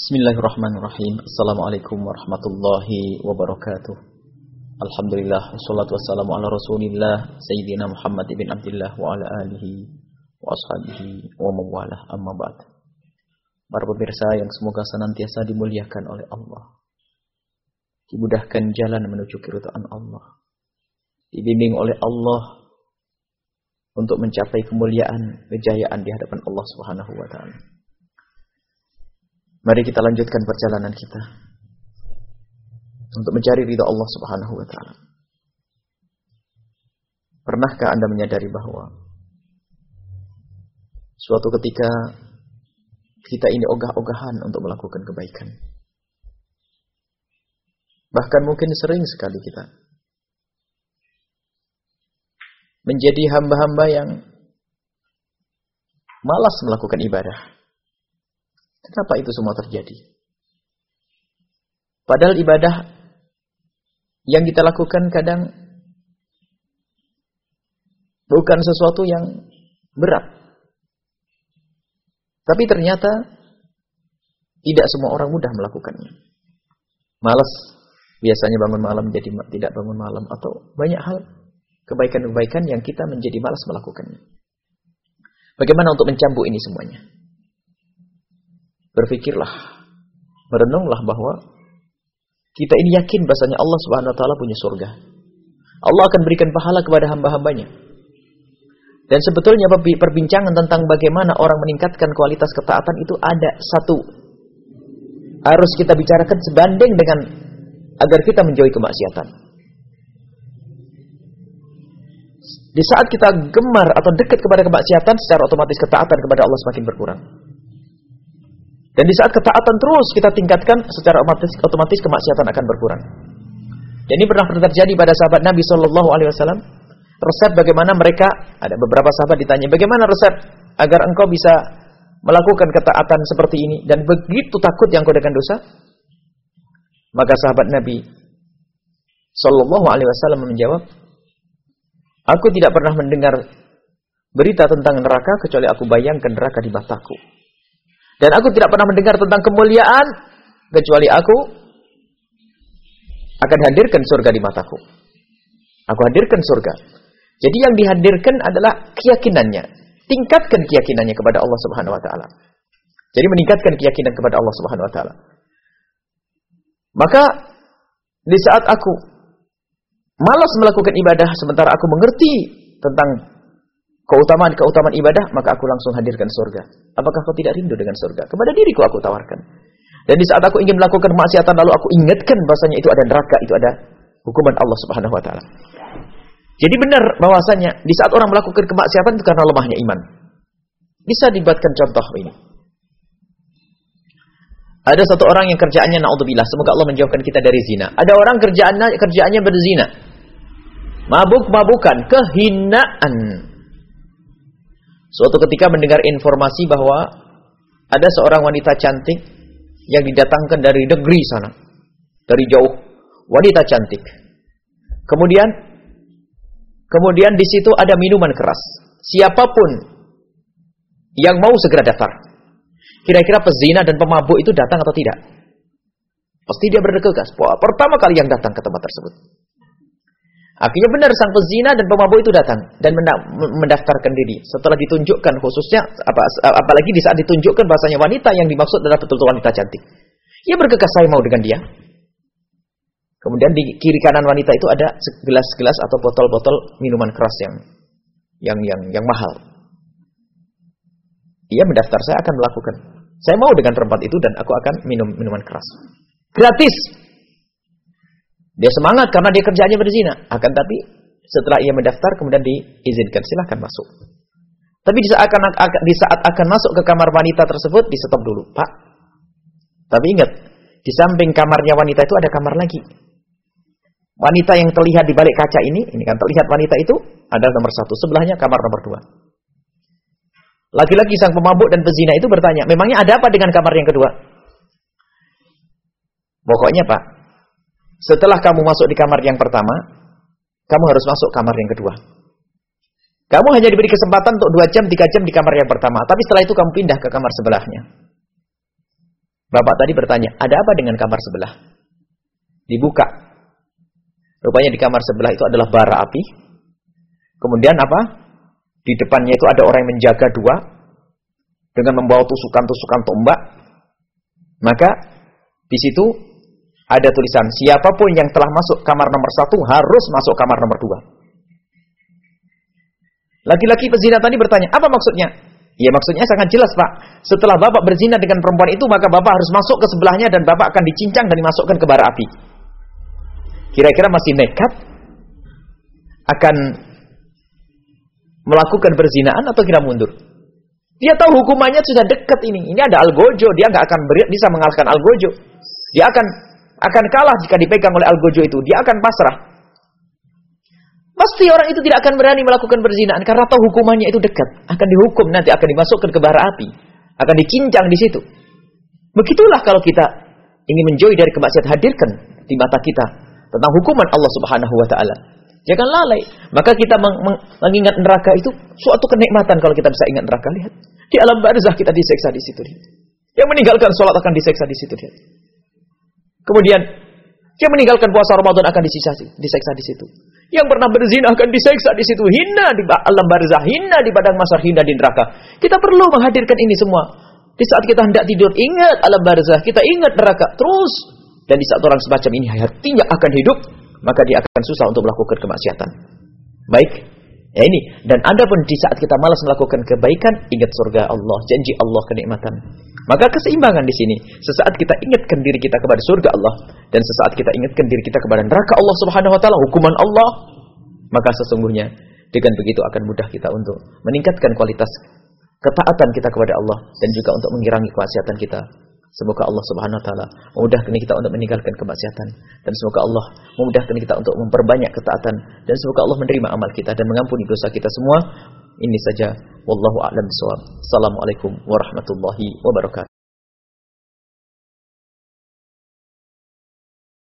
Bismillahirrahmanirrahim. Assalamualaikum warahmatullahi wabarakatuh. Alhamdulillah wassalatu wassalamu ala Rasulillah Sayyidina Muhammad ibn Abdullah wa ala alihi wa ashabihi wa mawalah amma ba'd. Para pemirsa yang semoga senantiasa dimuliakan oleh Allah. Dimudahkan jalan menuju keridhaan Allah. Dibimbing oleh Allah untuk mencapai kemuliaan, kejayaan di hadapan Allah Subhanahu wa taala. Mari kita lanjutkan perjalanan kita untuk mencari ridha Allah Subhanahu wa taala. Pernahkah Anda menyadari bahwa suatu ketika kita ini ogah-ogahan untuk melakukan kebaikan? Bahkan mungkin sering sekali kita menjadi hamba-hamba yang malas melakukan ibadah. Kenapa itu semua terjadi? Padahal ibadah yang kita lakukan kadang bukan sesuatu yang berat. Tapi ternyata tidak semua orang mudah melakukannya. Malas biasanya bangun malam jadi tidak bangun malam atau banyak hal kebaikan-kebaikan yang kita menjadi malas melakukannya. Bagaimana untuk mencambuk ini semuanya? Berpikirlah, merenunglah bahwa kita ini yakin bahasanya Allah Subhanahu wa taala punya surga. Allah akan berikan pahala kepada hamba-hambanya. Dan sebetulnya perbincangan tentang bagaimana orang meningkatkan kualitas ketaatan itu ada satu. Harus kita bicarakan sebanding dengan agar kita menjauhi kemaksiatan. Di saat kita gemar atau dekat kepada kemaksiatan, secara otomatis ketaatan kepada Allah semakin berkurang. Dan di saat ketaatan terus kita tingkatkan, secara otomatis, otomatis kemaksiatan akan berkurang. Dan ini pernah terjadi pada sahabat Nabi Shallallahu Alaihi Wasallam. Resep bagaimana mereka ada beberapa sahabat ditanya, bagaimana resep agar engkau bisa melakukan ketaatan seperti ini dan begitu takut yang kau dengan dosa? Maka sahabat Nabi Shallallahu Alaihi Wasallam menjawab, Aku tidak pernah mendengar berita tentang neraka kecuali aku bayangkan neraka di mataku. Dan aku tidak pernah mendengar tentang kemuliaan kecuali aku akan hadirkan surga di mataku. Aku hadirkan surga. Jadi yang dihadirkan adalah keyakinannya. Tingkatkan keyakinannya kepada Allah Subhanahu wa taala. Jadi meningkatkan keyakinan kepada Allah Subhanahu wa taala. Maka di saat aku malas melakukan ibadah sementara aku mengerti tentang keutamaan-keutamaan ibadah, maka aku langsung hadirkan surga. Apakah kau tidak rindu dengan surga? Kepada diriku aku tawarkan. Dan di saat aku ingin melakukan kemaksiatan lalu aku ingatkan bahasanya itu ada neraka, itu ada hukuman Allah Subhanahu wa taala. Jadi benar bahwasanya di saat orang melakukan kemaksiatan itu karena lemahnya iman. Bisa dibuatkan contoh ini. Ada satu orang yang kerjaannya naudzubillah, semoga Allah menjauhkan kita dari zina. Ada orang kerjaannya kerjaannya berzina. Mabuk-mabukan, kehinaan. Suatu ketika mendengar informasi bahwa ada seorang wanita cantik yang didatangkan dari negeri sana. Dari jauh. Wanita cantik. Kemudian kemudian di situ ada minuman keras. Siapa pun yang mau segera daftar. Kira-kira pezina dan pemabuk itu datang atau tidak? Pasti dia bergegas. Pertama kali yang datang ke tempat tersebut. Akhirnya benar sang pezina dan pemabuk itu datang dan mendaftarkan diri. Setelah ditunjukkan khususnya apa, apalagi di saat ditunjukkan bahasanya wanita yang dimaksud adalah betul-betul wanita cantik. Ia bergegas saya mau dengan dia. Kemudian di kiri kanan wanita itu ada gelas-gelas atau botol-botol minuman keras yang yang yang yang mahal. Ia mendaftar saya akan melakukan. Saya mau dengan perempuan itu dan aku akan minum minuman keras. Gratis. Dia semangat karena dia kerjanya berzina. Akan tapi setelah ia mendaftar kemudian diizinkan silahkan masuk. Tapi di saat akan di saat akan masuk ke kamar wanita tersebut di stop dulu, Pak. Tapi ingat, di samping kamarnya wanita itu ada kamar lagi. Wanita yang terlihat di balik kaca ini, ini kan terlihat wanita itu ada nomor satu, sebelahnya kamar nomor dua. Laki-laki sang pemabuk dan pezina itu bertanya, memangnya ada apa dengan kamar yang kedua? Pokoknya Pak, setelah kamu masuk di kamar yang pertama, kamu harus masuk kamar yang kedua. Kamu hanya diberi kesempatan untuk dua jam, tiga jam di kamar yang pertama. Tapi setelah itu kamu pindah ke kamar sebelahnya. Bapak tadi bertanya, ada apa dengan kamar sebelah? Dibuka. Rupanya di kamar sebelah itu adalah bara api. Kemudian apa? Di depannya itu ada orang yang menjaga dua. Dengan membawa tusukan-tusukan tombak. Maka di situ ada tulisan, siapa pun yang telah masuk kamar nomor satu harus masuk kamar nomor dua. Laki-laki pezina tadi bertanya, apa maksudnya? Ya maksudnya sangat jelas Pak. Setelah Bapak berzina dengan perempuan itu, maka Bapak harus masuk ke sebelahnya dan Bapak akan dicincang dan dimasukkan ke bara api. Kira-kira masih nekat? Akan melakukan berzinaan atau kira mundur? Dia tahu hukumannya sudah dekat ini. Ini ada algojo, dia nggak akan bisa mengalahkan algojo. Dia akan akan kalah jika dipegang oleh algojo itu. Dia akan pasrah. Pasti orang itu tidak akan berani melakukan berzinaan karena tahu hukumannya itu dekat. Akan dihukum nanti, akan dimasukkan ke bara api. Akan dicincang di situ. Begitulah kalau kita ingin menjauhi dari kemaksiatan, hadirkan di mata kita tentang hukuman Allah Subhanahu wa taala. Jangan lalai. Maka kita meng meng mengingat neraka itu suatu kenikmatan kalau kita bisa ingat neraka. Lihat. Di alam barzah kita diseksa di situ. Lihat. Yang meninggalkan sholat akan diseksa di situ. Lihat. Kemudian yang meninggalkan puasa Ramadan akan disiksa, diseksa di situ. Yang pernah berzina akan diseksa di situ, hina di alam barzah, hina di padang masar, hina di neraka. Kita perlu menghadirkan ini semua. Di saat kita hendak tidur, ingat alam barzah, kita ingat neraka terus. Dan di saat orang semacam ini hatinya akan hidup, maka dia akan susah untuk melakukan kemaksiatan. Baik, ya ini. Dan anda pun di saat kita malas melakukan kebaikan, ingat surga Allah, janji Allah kenikmatan. Maka keseimbangan di sini. Sesaat kita ingatkan diri kita kepada surga Allah dan sesaat kita ingatkan diri kita kepada neraka Allah Subhanahu wa taala, hukuman Allah, maka sesungguhnya dengan begitu akan mudah kita untuk meningkatkan kualitas ketaatan kita kepada Allah dan juga untuk mengirangi kemaksiatan kita. Semoga Allah Subhanahu wa taala memudahkan kita untuk meninggalkan kemaksiatan dan semoga Allah memudahkan kita untuk memperbanyak ketaatan dan semoga Allah menerima amal kita dan mengampuni dosa kita semua. Ini saja wallahu a'lam bishawab. Assalamualaikum warahmatullahi wabarakatuh.